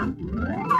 Yeah.